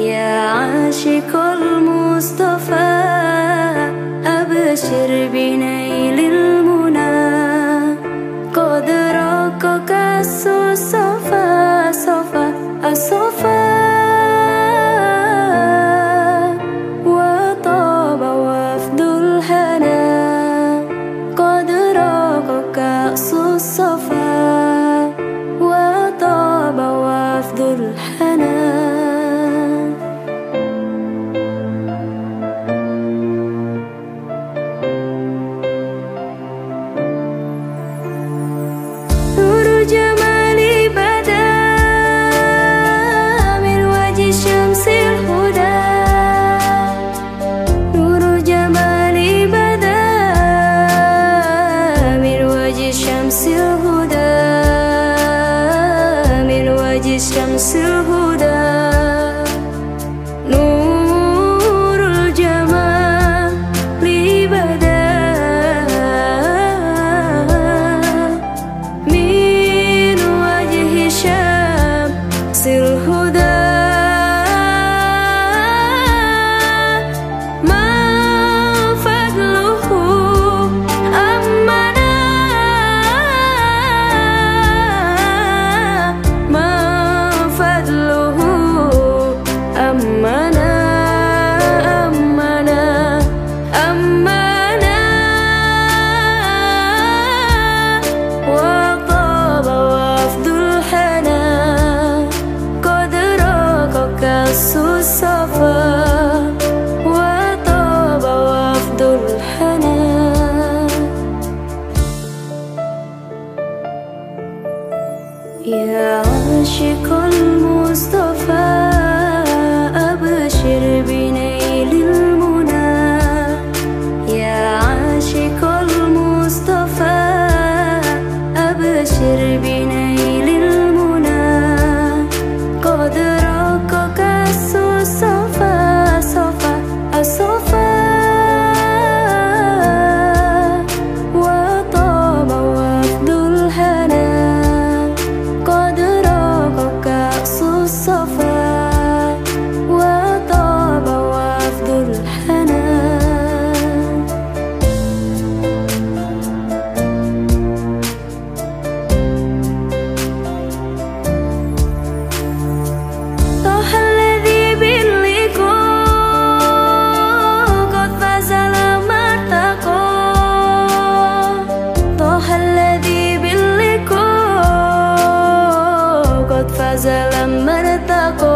يا عاشق المصطفى أبشر بنيل المنى. قد راقك الصفا صفا الصفا. أبشر بنيل فاز لما ارتقى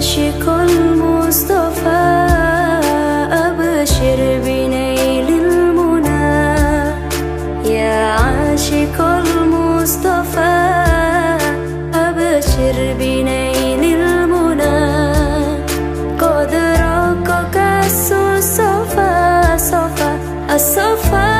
عاشق المصطفى أبشر بنيل المنى. يا عاشق المصطفى أبشر بنيل المنى. قد رقك الصفا صفا الصفا.